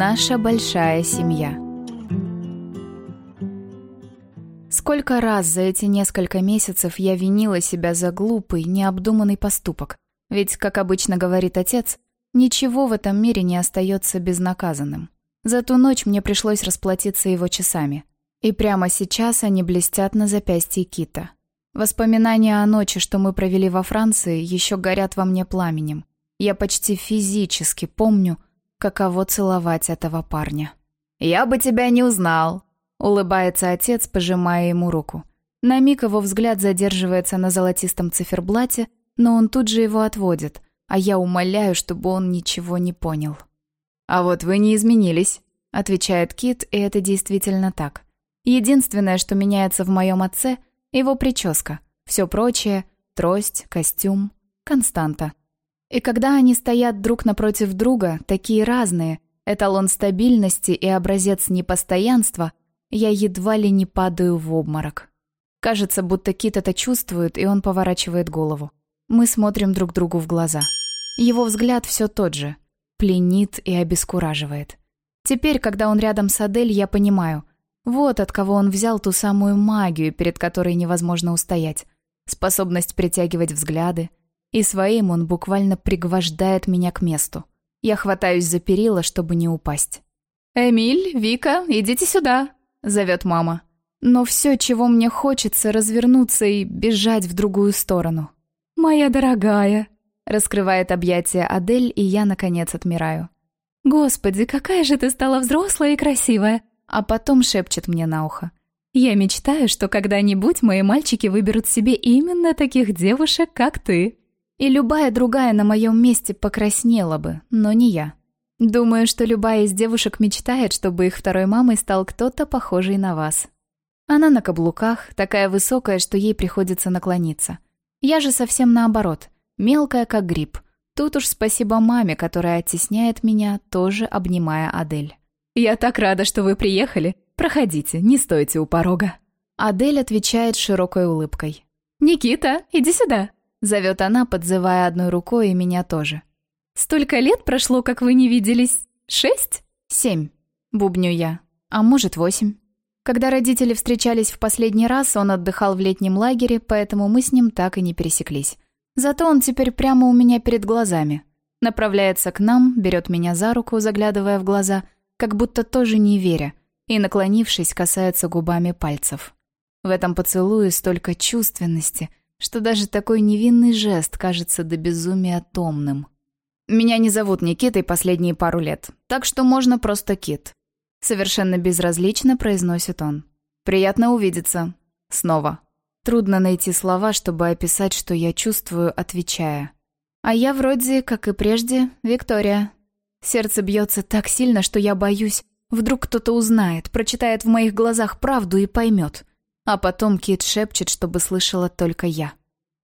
Наша большая семья. Сколько раз за эти несколько месяцев я винила себя за глупый, необдуманный поступок. Ведь, как обычно говорит отец, ничего в этом мире не остается безнаказанным. За ту ночь мне пришлось расплатиться его часами. И прямо сейчас они блестят на запястье Кита. Воспоминания о ночи, что мы провели во Франции, еще горят во мне пламенем. Я почти физически помню, каково целовать этого парня. «Я бы тебя не узнал», — улыбается отец, пожимая ему руку. На миг его взгляд задерживается на золотистом циферблате, но он тут же его отводит, а я умоляю, чтобы он ничего не понял. «А вот вы не изменились», — отвечает Кит, и это действительно так. Единственное, что меняется в моем отце — его прическа. Все прочее — трость, костюм, константа. И когда они стоят друг напротив друга, такие разные, эталон стабильности и образец непостоянства, я едва ли не падаю в обморок. Кажется, будто Кит это чувствует, и он поворачивает голову. Мы смотрим друг другу в глаза. Его взгляд все тот же. Пленит и обескураживает. Теперь, когда он рядом с Адель, я понимаю. Вот от кого он взял ту самую магию, перед которой невозможно устоять. Способность притягивать взгляды, и своим он буквально пригвождает меня к месту. Я хватаюсь за перила, чтобы не упасть. «Эмиль, Вика, идите сюда!» — зовет мама. Но все, чего мне хочется, развернуться и бежать в другую сторону. «Моя дорогая!» — раскрывает объятия Адель, и я, наконец, отмираю. «Господи, какая же ты стала взрослая и красивая!» А потом шепчет мне на ухо. «Я мечтаю, что когда-нибудь мои мальчики выберут себе именно таких девушек, как ты!» И любая другая на моем месте покраснела бы, но не я. Думаю, что любая из девушек мечтает, чтобы их второй мамой стал кто-то похожий на вас. Она на каблуках, такая высокая, что ей приходится наклониться. Я же совсем наоборот, мелкая как гриб. Тут уж спасибо маме, которая оттесняет меня, тоже обнимая Адель. «Я так рада, что вы приехали. Проходите, не стойте у порога». Адель отвечает широкой улыбкой. «Никита, иди сюда». Зовет она, подзывая одной рукой и меня тоже. «Столько лет прошло, как вы не виделись? Шесть?» «Семь», — бубню я. «А может, восемь». Когда родители встречались в последний раз, он отдыхал в летнем лагере, поэтому мы с ним так и не пересеклись. Зато он теперь прямо у меня перед глазами. Направляется к нам, берет меня за руку, заглядывая в глаза, как будто тоже не веря, и, наклонившись, касается губами пальцев. В этом поцелуе столько чувственности, что даже такой невинный жест кажется до безумия томным. «Меня не зовут Никитой последние пару лет, так что можно просто Кит». Совершенно безразлично произносит он. «Приятно увидеться. Снова». Трудно найти слова, чтобы описать, что я чувствую, отвечая. А я вроде, как и прежде, Виктория. Сердце бьется так сильно, что я боюсь. Вдруг кто-то узнает, прочитает в моих глазах правду и поймет. А потом Кит шепчет, чтобы слышала только я.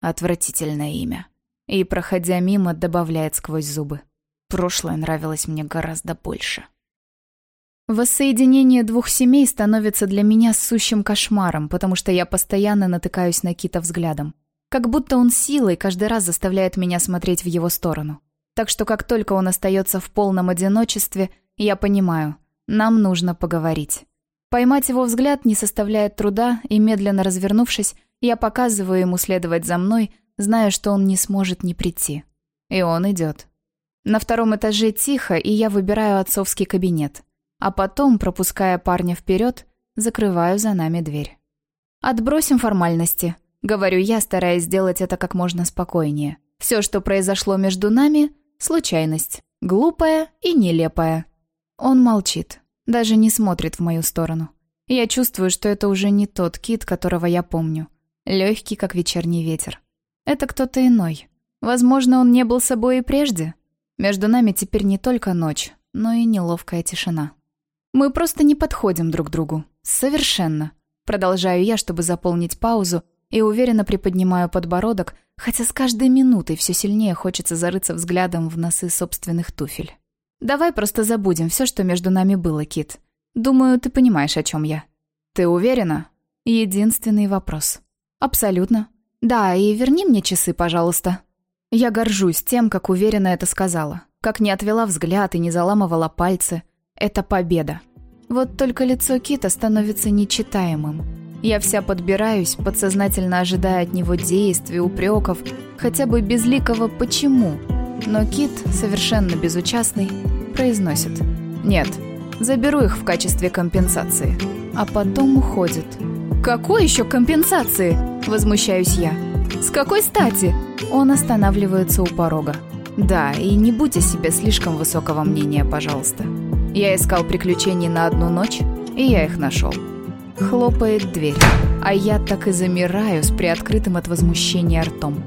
Отвратительное имя. И, проходя мимо, добавляет сквозь зубы. Прошлое нравилось мне гораздо больше. Воссоединение двух семей становится для меня сущим кошмаром, потому что я постоянно натыкаюсь на Кита взглядом. Как будто он силой каждый раз заставляет меня смотреть в его сторону. Так что как только он остается в полном одиночестве, я понимаю, нам нужно поговорить. Поймать его взгляд не составляет труда, и, медленно развернувшись, я показываю ему следовать за мной, зная, что он не сможет не прийти. И он идет. На втором этаже тихо, и я выбираю отцовский кабинет. А потом, пропуская парня вперед, закрываю за нами дверь. «Отбросим формальности», — говорю я, стараясь сделать это как можно спокойнее. Все, что произошло между нами — случайность. Глупая и нелепая. Он молчит. Даже не смотрит в мою сторону. Я чувствую, что это уже не тот кит, которого я помню. Легкий, как вечерний ветер. Это кто-то иной. Возможно, он не был собой и прежде. Между нами теперь не только ночь, но и неловкая тишина. Мы просто не подходим друг другу. Совершенно. Продолжаю я, чтобы заполнить паузу, и уверенно приподнимаю подбородок, хотя с каждой минутой все сильнее хочется зарыться взглядом в носы собственных туфель. Давай просто забудем все, что между нами было, Кит. Думаю, ты понимаешь, о чем я. Ты уверена? Единственный вопрос. Абсолютно. Да, и верни мне часы, пожалуйста. Я горжусь тем, как уверенно это сказала. Как не отвела взгляд и не заламывала пальцы. Это победа. Вот только лицо Кита становится нечитаемым. Я вся подбираюсь, подсознательно ожидая от него действий, упреков, хотя бы безликого «почему?». Но Кит, совершенно безучастный, произносит «Нет, заберу их в качестве компенсации». А потом уходит. «Какой еще компенсации?» – возмущаюсь я. «С какой стати?» Он останавливается у порога. «Да, и не будь о себе слишком высокого мнения, пожалуйста. Я искал приключений на одну ночь, и я их нашел». Хлопает дверь, а я так и замираю с приоткрытым от возмущения ртом.